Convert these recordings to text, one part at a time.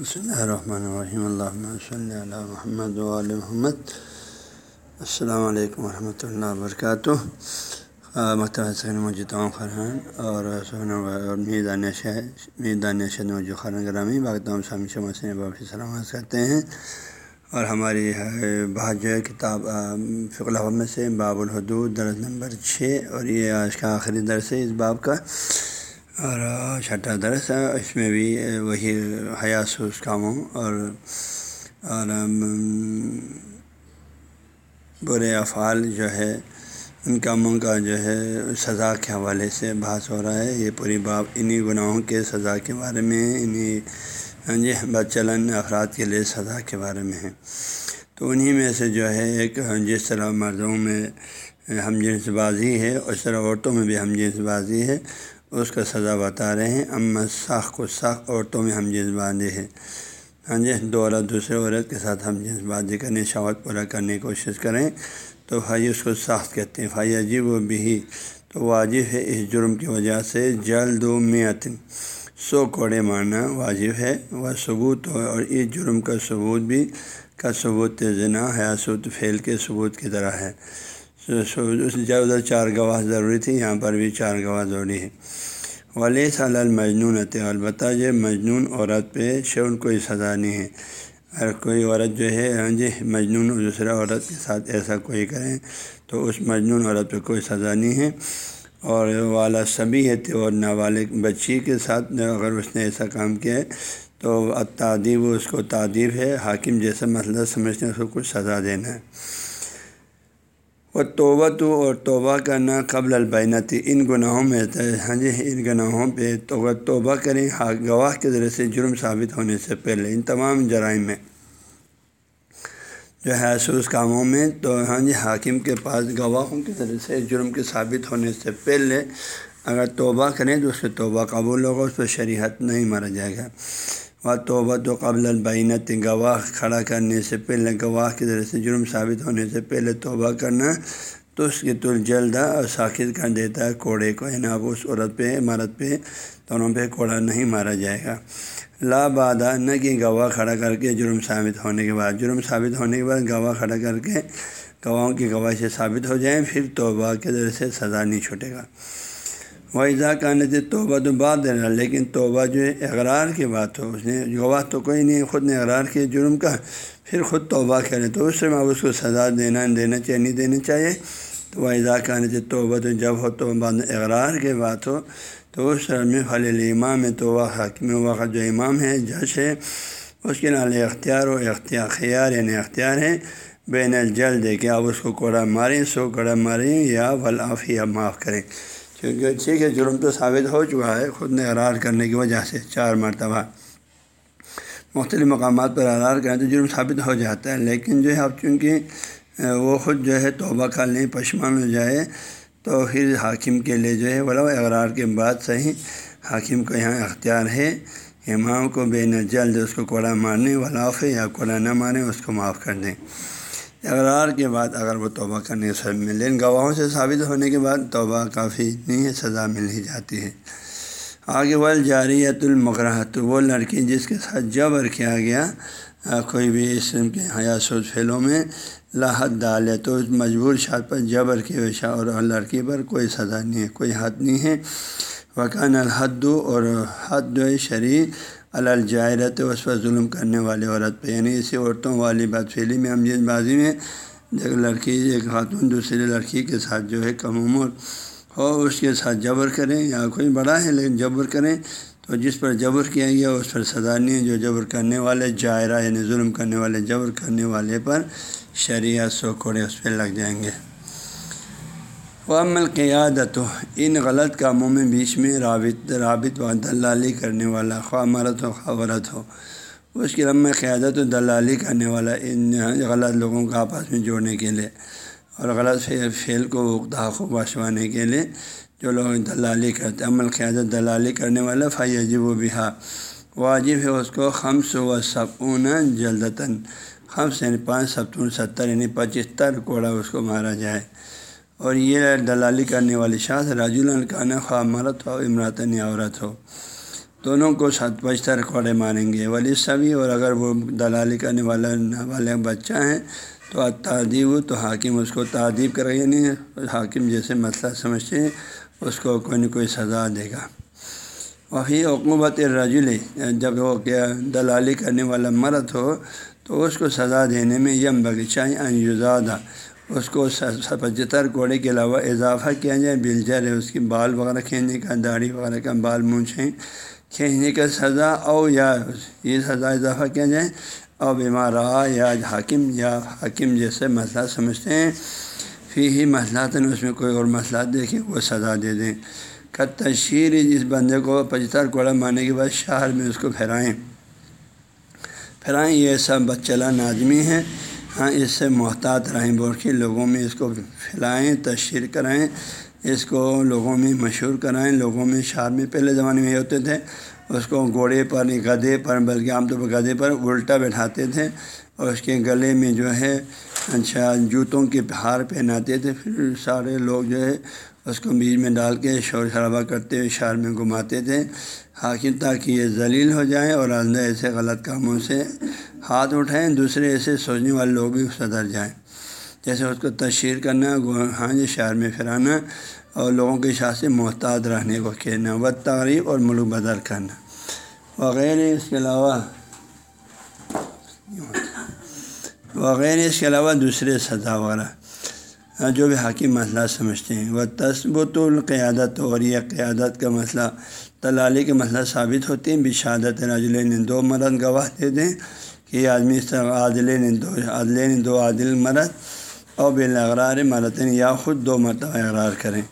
بسم اللہ الرحمن الرحیم اللہ صلی اللہ محمد علیہ محمد السلام علیکم ورحمۃ اللہ وبرکاتہ مکتبہ سکن مجھے تمام فرحان اور میدان میدان شد مجھے خران گرامی باقی تمام سامی شمع سے باپی سلامت کرتے ہیں اور ہماری بہت کتاب فقل میں سے باب الحدود درس نمبر چھ اور یہ آج کا آخری درس ہے اس باب کا اور چھٹا درس ہے، اس میں بھی وہی حیاسوس کاموں اور اور برے افعال جو ہے، ان کاموں کا جو ہے، سزا کے حوالے سے بحث ہو رہا ہے۔ یہ پوری باب انہی گناہوں کے سزا کے بارے میں انہی ہاں جی بد چلن افراد کے لیے سزا کے بارے میں ہے تو انہی میں سے جو ہے، ایک جس طرح مردوں میں ہم جنس بازی ہے، اس طرح عورتوں میں بھی ہم جنس بازی ہے۔ اس کا سزا بتا رہے ہیں۔ اما ساخ کو ساخ عورتوں میں ہم جنس بازی ہے ہاں جی دو عورت، دوسرے عورت کے ساتھ ہم جنس بازی کرنے شوت پورا کرنے کی کوشش کریں۔ تو بھائی اس کو ساخت کہتے ہیں۔ بھائی عجیب و بھی تو واجب ہے اس جرم کی وجہ سے جلد و میتن سو کوڑے مارنا واجب ہے۔ وہ ثبوت ہو اور اس جرم کا ثبوت بھی، کا ثبوت ذنا حیاسوت پھیل کے ثبوت کی طرح ہے۔ اس ادھر چار گواہ ضروری تھی، یہاں پر بھی چار گواہ ضروری ہے ولی صلی المجنون البتہ جو مجنون عورت پہ شون کوئی سزا نہیں ہے۔ اگر کوئی عورت جو ہے ہاں جی مجنون دوسرا عورت کے ساتھ ایسا کوئی کریں تو اس مجنون عورت پہ کوئی سزا نہیں ہے۔ اور والا سبھی ہے اور نابالغ بچی کے ساتھ اگر اس نے ایسا کام کیا ہے تو تعدیب اس کو تعدیب ہے۔ حاکم جیسا مسئلہ سمجھتے ہیں اس کو کچھ سزا دینا ہے۔ وہ توبہ تو اور توبہ کرنا قبل البینتی، ان گناہوں میں ہاں جی ان گناہوں پہ توبہ توبہ کریں گواہ کے ذریعے سے جرم ثابت ہونے سے پہلے ان تمام جرائم میں جو ہے اس کاموں میں تو ہاں جی حاکم کے پاس گواہوں کے ذریعے سے جرم کے ثابت ہونے سے پہلے اگر توبہ کریں تو اس کے توبہ قبول ہوگا، اس پہ شریحت نہیں مارا جائے گا۔ وہ توبہ تو قبل البینت گواہ کھڑا کرنے سے پہلے، گواہ کے ذریعے سے جرم ثابت ہونے سے پہلے توبہ کرنا تو اس کی تل جلدا اور ساخت کر دیتا ہے کوڑے کو یعنی اب اس عورت پہ، عمارت پہ، دونوں پہ کوڑا نہیں مارا جائے گا۔ لا بادہ نہ کہ گواہ کھڑا کر کے جرم ثابت ہونے کے بعد۔ جرم ثابت ہونے کے بعد گواہ کھڑا کر کے گواہوں کی گواہ سے ثابت ہو جائیں پھر توبہ کے ذریعے سے سزا نہیں چھوٹے گا۔ وہ اضا کہنے توبہ تو بات دے رہا لیکن توبہ جو ہے، اقرار کی بات ہو اس نے، گواہ تو کوئی نہیں، خود نے اقرار کیا، جرم کا، پھر خود توبہ کرے، تو اس سے میں اس کو سزا دینا دینا چاہیے، نہیں دینا چاہیے۔ تو وہ اضا کہنے سے توبہ تو جب ہو تو بعد اقرار کی بات ہو، تو اس میں خلیل امام ہے تو وہ حاکم وقت جو امام ہے، جج ہے، اس کے نال اختیار و اختیار، خیار یعنی اختیار ہے، بین الجلد ہے کہ آپ اس کو کوڑا ماریں، سو کوڑا ماریں، یا ولاف یا معاف کریں۔ کیونکہ ٹھیک ہے جرم تو ثابت ہو چکا ہے، خود نے ارار کرنے کی وجہ سے چار مرتبہ۔ مختلف مقامات پر ارار کریں تو جرم ثابت ہو جاتا ہے، لیکن جو ہے اب چونکہ وہ خود جو ہے توبہ کر لیں، پشمان ہو جائے تو پھر حاکم کے لیے جو ہے بلا اقرار کے بعد صحیح حاکم کو یہاں اختیار ہے۔ امام کو بے نہ جلد اس کو کوڑا مارنے والا ہے یا کوڑا نہ ماریں اس کو معاف کر دیں۔ اقرار کے بعد اگر وہ توبہ کرنے سے ملے گواہوں سے ثابت ہونے کے بعد توبہ کافی نہیں ہے، سزا مل ہی جاتی ہے۔ آگے ول جاریت المقرحت وہ لڑکی جس کے ساتھ جبر کیا گیا کوئی بھی اسم کے حیاسوس پھیلوں میں لاحت ڈالے تو اس مجبور شاد پر جبر کی وشا اور لڑکی پر کوئی سزا نہیں ہے، کوئی حد نہیں ہے۔ وقان الحد اور حد و شرع الجائرت اس پر ظلم کرنے والے عورت پہ۔ یعنی اسی عورتوں والی بات پھیلی۔ میں ہم جس بازی میں ایک لڑکی، ایک خاتون، دوسری لڑکی کے ساتھ جو ہے کم عمر ہو، اس کے ساتھ جبر کریں یا کوئی بڑا ہے لیکن جبر کریں تو جس پر جبر کیا گیا، اس پر سزا نہیں ہے۔ جو جبر کرنے والے، جائرہ یعنی ظلم کرنے والے، جبر کرنے والے پر شریعت سو کوڑے اس پہ لگ جائیں گے۔ وہ قیادت ان غلط کاموں میں بیچ میں رابط رابط و دلالی کرنے والا خواہ مرت ہو خبرت ہو۔ اس کی رم قیادت و دلالی کرنے والا، ان غلط لوگوں کو آپس میں جوڑنے کے لیے اور غلط فعل کو کو باشوانے کے لیے جو لوگ دلالی کرتے عمل قیادت دلالی کرنے والا فی عجیب و بہا واجب ہے اس کو خمس و سکون جلدتاً۔ خمس یعنی پانچ ستون ستر یعنی پچہتر کوڑا اس کو مارا جائے۔ اور یہ دلالی کرنے والی شاذ راج الکانہ خواہ مرت ہو امراطن عورت ہو۔ دونوں کو سات پچہتر کوڑے ماریں گے۔ ولی سبھی اور اگر وہ دلالی کرنے والا والے بچہ ہیں تو تعدیب تو حاکم اس کو تعدیب کرے گا نہیں یعنی حاکم جیسے مسئلہ سمجھتے ہیں، اس کو کوئی نہ کوئی سزا دے گا۔ وہی حکومت رجل جب وہ کیا دلالی کرنے والا مرد ہو تو اس کو سزا دینے میں یم بغیچہ انجزادہ اس کو پچہتر کوڑے کے علاوہ اضافہ کیا جائے بلجر ہے، اس کی بال وغیرہ کھینچنے کا، داڑھی وغیرہ کا، بال مونچھیں کھینچنے کا سزا او یا یہ سزا اضافہ کیا جائے۔ او بیمار یا حاکم یا حاکم جیسے مسئلہ سمجھتے ہیں، فی ہی مسئلہ اس میں کوئی اور مسئلہ دیکھیں، وہ سزا دے دیں۔ کا تشہیر، جس بندے کو پچہتر کوڑا مارنے کے بعد شہر میں اس کو پھیرائیں۔ پھیرائیں، یہ سب بچلا نازمی ہے ہاں اس سے محتاط رہیں بول لوگوں میں اس کو پھیلائیں، تشہیر کرائیں اس کو لوگوں میں مشہور کرائیں لوگوں میں شہر میں پہلے زمانے میں یہ ہوتے تھے، اس کو گھوڑے پر، گدھے پر، بلکہ عام طور پر گدھے پر الٹا بیٹھاتے تھے۔ اور اس کے گلے میں جو ہے اچھا جوتوں کے ہار پہناتے تھے۔ پھر سارے لوگ جو ہے اس کو بیچ میں ڈال کے شور شرابہ کرتے ہوئے شہر میں گھماتے تھے۔ حاکم تاکہ یہ ذلیل ہو جائیں اور آئندہ ایسے غلط کاموں سے ہاتھ اٹھائیں، دوسرے ایسے سوچنے والے لوگ بھی سدھر جائیں۔ جیسے اس کو تشہیر کرنا ہاں جی شہر میں پھرانا اور لوگوں کے شاہ سے محتاط رہنے کو کہنا و تعریف اور ملک بدر کرنا۔ وغیرہ اس کے علاوہ وغیرہ اس کے علاوہ دوسرے سزا وغیرہ ہاں، جو بھی حاکم مسئلہ سمجھتے ہیں۔ وہ تصبت القیادت اور یہ قیادت کا مسئلہ، تلالی کے مسئلہ ثابت ہوتے ہیں۔ بشادت راجل نے دو مرد گواہ دے دیں کہ یہ آدمی اس طرح عادل نے دو عادل نے دو عادل مرد اور بالاغرار مرتن یا خود دو مرتبہ اقرار کریں۔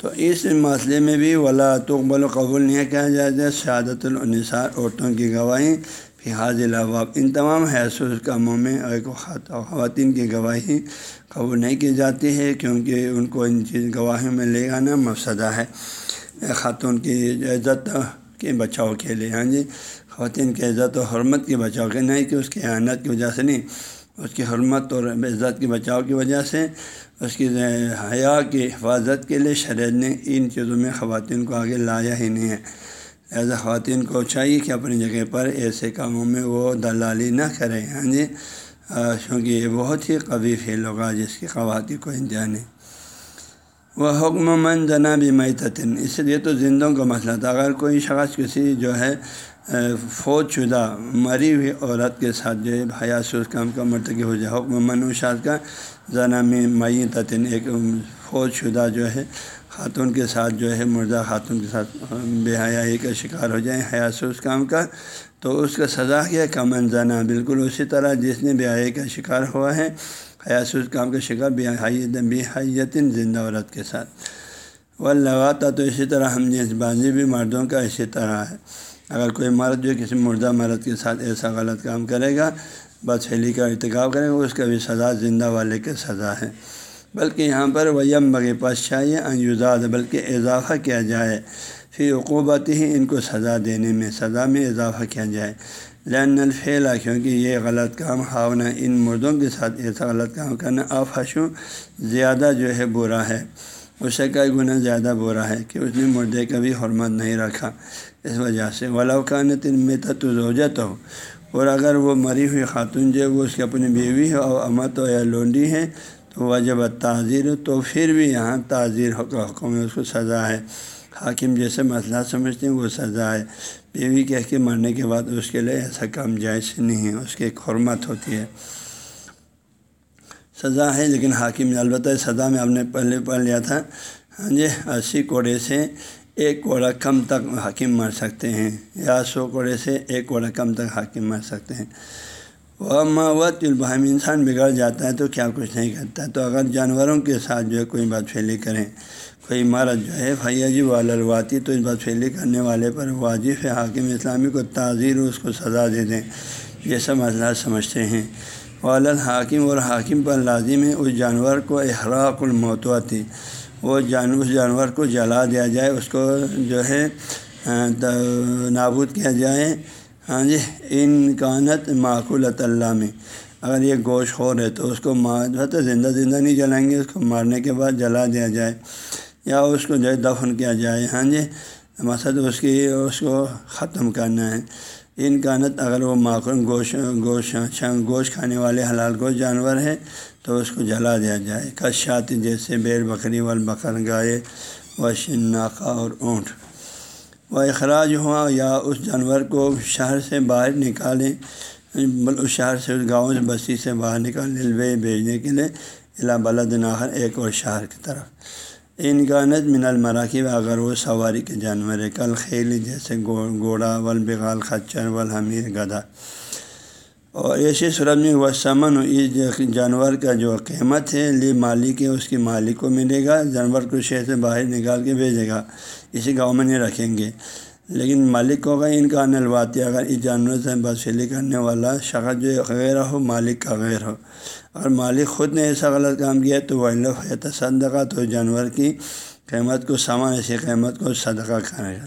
تو اس مسئلے میں بھی ولا تقبل و قبول نہیں کیا جائے شہادت النصار عورتوں کی گواہی پھر حاضل اباب ان تمام حیثیت کاموں میں ایک خواتین کی گواہی قبول نہیں کی جاتی ہے کیونکہ ان کو ان چیز گواہیوں میں لے آنا مفسدہ ہے۔ خاتون کی عزت کے بچاؤ کے لیے۔ ہاں جی خواتین کی عزت و حرمت کے بچاؤ۔ کے نہیں کہ اس کی احانت کی وجہ سے نہیں، اس کی حرمت اور عزت کے بچاؤ کی وجہ سے، اس کی حیا کی حفاظت کے لیے شرح نے ان چیزوں میں خواتین کو آگے لایا ہی نہیں ہے۔ لہٰذا خواتین کو چاہیے کہ اپنی جگہ پر ایسے کاموں میں وہ دلالی نہ کریں ہاں جی؟ کیونکہ یہ بہت ہی قوی فیل ہوگا جس کی خواتین کو انجان ہے۔ وہ حکم من جنا بھی اس لیے تو زندوں کا مسئلہ تھا۔ اگر کوئی شخص کسی جو ہے فوج شدہ مری ہوئی عورت کے ساتھ جو ہے حیاس اس کام کا مرتکب ہو جائے، حکم منوشات کا ذنا میں ایک فوج شدہ جو ہے خاتون کے ساتھ جو ہے مردہ خاتون کے ساتھ بے حیائی کا شکار ہو جائیں حیاس اس کام کا، تو اس کا سزا کیا کا منظانہ بالکل اسی طرح جس نے بے حیائی کا شکار ہوا ہے حیاس اس کام کا شکار، بے حیت بے حیتن زندہ عورت کے ساتھ۔ وہ لگاتا تو اسی طرح ہم جنس بازی بھی مردوں کا اسی طرح ہے۔ اگر کوئی مرد جو کسی مردہ مرد کے ساتھ ایسا غلط کام کرے گا بدفیلی کا ارتکاب کرے گا، اس کا بھی سزا زندہ والے کے سزا ہے۔ بلکہ یہاں پر ویم بغ پاس چاہیے انجزاد بلکہ اضافہ کیا جائے۔ پھر عقوبت ہی ان کو سزا دینے میں، سزا میں اضافہ کیا جائے۔ لین الفیلا کیونکہ یہ غلط کام ہاؤنا ان مردوں کے ساتھ ایسا غلط کام کرنا افحشو زیادہ جو ہے برا ہے۔ اس سے کئی گنا زیادہ برا ہے کہ اس نے مردے کا بھی حرمت نہیں رکھا۔ اس وجہ سے ولاقانت میں تجت ہو اور اگر وہ مری ہوئی خاتون جو وہ اس کی اپنی بیوی ہے، اور امت ہو یا لونڈی ہے تو وجب تعزیر تو پھر بھی یہاں تعزیر حکم میں اس کو سزا ہے۔ حاکم جیسے مسئلہ سمجھتے ہیں، وہ سزا ہے۔ بیوی کہہ کے مرنے کے بعد اس کے لیے ایسا کام جائز نہیں ہے، اس کی ایک حرمت ہوتی ہے۔ سزا ہے، لیکن حاکم البتہ سزا میں آپ نے پہلے پڑھ لیا تھا۔ ہاں جی اسی کوڑے سے ایک کوڑا کم تک حاکم مر سکتے ہیں، یا سو کوڑے سے ایک کوڑا کم تک حاکم مر سکتے ہیں۔ وہ ماوت البہم انسان بگڑ جاتا ہے تو کیا کچھ نہیں کرتا تو اگر جانوروں کے ساتھ جو ہے کوئی بات پھیلی کریں، کوئی عمارت جو ہے بھیا جی والواتی تو اس بات پھیلی کرنے والے پر واجب ہے، حاکم اسلامی کو تعزیر اس کو سزا دے دیں۔ یہ سب مسئلہ سمجھتے ہیں۔ والد حاکم اور حاکم پر لازم ہے اس جانور کو احراق الموتواتی وہ جان، اس جانور کو جلا دیا جائے، اس کو جو ہے نابود کیا جائے۔ ہاں جی ان کانت معقول اللہ میں۔ اگر یہ گوشت ہو رہے تو اس کو مار تو زندہ زندہ نہیں جلائیں گے، اس کو مارنے کے بعد جلا دیا جائے، یا اس کو جو ہے دفن کیا جائے۔ ہاں جی مقصد اس کی، اس کو ختم کرنا ہے۔ ان کانت اگر وہ ماخن گوشت گوشت گوشت کھانے والے حلال گوشت جانور ہے تو اس کو جلا دیا جائے۔ کشات جیسے بیر بکری وال بکر گائے و شناخا اور اونٹ۔ وہ اخراج ہوا یا اس جانور کو شہر سے باہر نکالیں اس شہر سے، اس گاؤں سے بستی سے باہر نکالنے للوے بھیجنے کے لیے اللہ بلد ناخر ایک اور شہر کی طرف۔ ان گانت من المراکب، اگر وہ سواری کے جانور ہے کل خیل جیسے گھوڑا ولبغال خچر ولحمیر گدھا۔ اور ایسی صورت میں وہ سمن اس جانور کا جو قیمت ہے لی مالک ہے، اس کی مالک کو ملے گا، جانور کو شہر سے باہر نکال کے بھیجے گا اسی گاؤں میں نہیں رکھیں گے۔ لیکن مالک کو ہوگا ان کا نلواتی اگر اس جانور سے بسیلی کرنے والا شخص جو غیر ہو، مالک کا غیر ہو۔ اگر مالک خود نے ایسا غلط کام کیا، تو وہ ہے تصدقہ تو جانور کی قیمت کو، سامان ایسی قیمت کو صدقہ کرے گا۔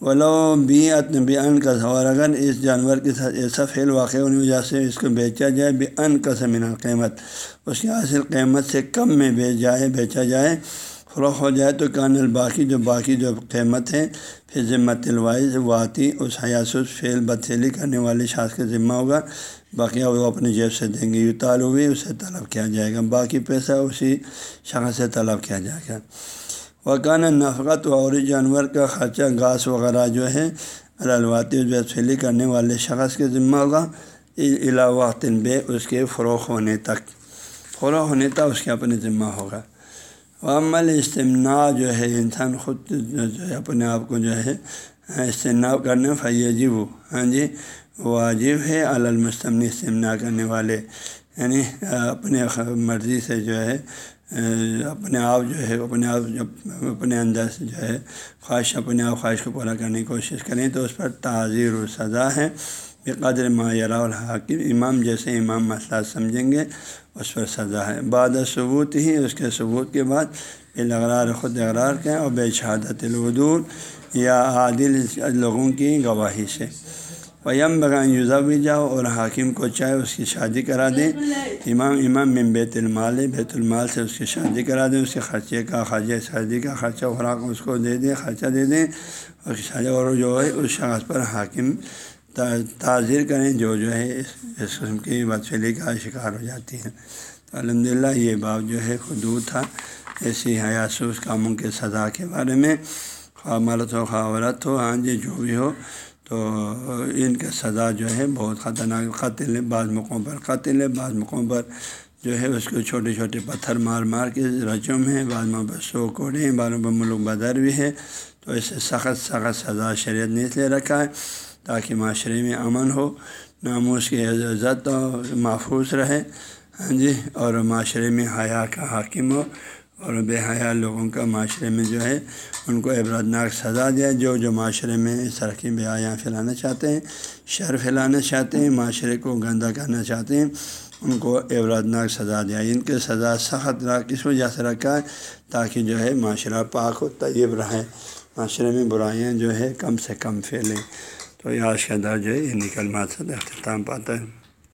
ولو بی بی ان کا اور اگر اس جانور کے ساتھ ایسا فیل واقع ہونے وجہ سے اس کو بیچا جائے بے ان کا سمین قیمت اس کی حاصل قیمت سے کم میں بیچ جائے، بیچا جائے، فروخت ہو جائے تو کان الباقی، جو باقی جو قیمت ہے پھر ذمت الوائز واطی اس حیاسوس فیل بدسیلی کرنے والی شاخ کا ذمہ ہوگا۔ باقی وہ اپنی جیب سے دیں گے یو ہوئی اسے طلب کیا جائے گا، باقی پیسہ اسی شخص سے طلب کیا جائے گا۔ وکان نفقت و اور جانور کا خرچہ گھاس وغیرہ جو ہے الواتی بدسیلی کرنے والے شخص کے ذمہ ہوگا علاوہ بے اس کے فروغ ہونے تک۔ فروغ ہونے تک اس کے اپنے ذمہ ہوگا۔ عمل استمنا جو ہے، انسان خود جو ہے اپنے آپ کو جو ہے استمنا کرنے فیجب۔ ہاں جی واجب ہے المستمنی استمنا کرنے والے۔ یعنی اپنے مرضی سے جو ہے اپنے آپ جو ہے، اپنے آپ جب، اپنے اندر سے جو ہے، خواہش، اپنے آپ خواہش کو پورا کرنے کی کوشش کریں تو اس پر تعزیر و سزا ہے۔ بے قدر مایرا الحاکم، امام جیسے امام مسئلہ سمجھیں گے، اس پر سزا ہے۔ بعد ثبوت ہی، اس کے ثبوت کے بعد الاغرار خود اقرار کے اور بے شہادت الودور یا عادل لوگوں کی گواہی سے۔ ویم بغان یوزا بھی جاؤ اور حاکم کو چاہے اس کی شادی کرا دیں۔ امام امام من بیت المال بیت المال سے اس کی شادی کرا دیں۔ اس کے خرچے کا خرچہ شادی کا خرچہ خوراک اس کو دے دیں خرچہ دے دیں۔ اور شادی اور جو ہے اس شخص پر حاکم تعزیر کریں۔ جو جو ہے اس قسم کی بدفیلی کا شکار ہو جاتی ہیں۔ تو الحمد للہ یہ باب جو ہے خدود تھا۔ ایسی حیاسوس کاموں کے سزا کے بارے میں۔ خواہ مرت ہو خواہ عورت ہو ہاں جی جو بھی ہو۔ تو ان کا سزا جو ہے بہت خطرناک قتل ہے بعض موقعوں پر قتل ہے بعض موقعوں پر جو ہے اس کو چھوٹے چھوٹے پتھر مار مار کے رجم ہیں، بعض موقع پر سو کوڑے ہیں، بعض پر ملک بدر بھی ہے۔ تو اسے سخت سخت سزا شریعت نے اس لیے رکھا ہے تاکہ معاشرے میں امن ہو، ناموس کی عزت محفوظ رہے۔ ہاں جی اور معاشرے میں حیا کا حاکم ہو۔ اور بے حیا لوگوں کا معاشرے میں جو ہے، ان کو عبرتناک سزا دیا، جو جو معاشرے میں سرخی بے حیا پھیلانا چاہتے ہیں، شر پھیلانا چاہتے ہیں، معاشرے کو گندہ کرنا چاہتے ہیں، ان کو عبرتناک سزا دیا۔ ان کے سزا سخت رہا کس وجہ سے رکھا ہے؟ تاکہ جو ہے معاشرہ پاک و طیب رہے۔ معاشرے میں برائیاں جو ہے کم سے کم پھیلیں۔ تو آج کا در جو ہے، یہ نکل مات سے اختتام پاتا ہے۔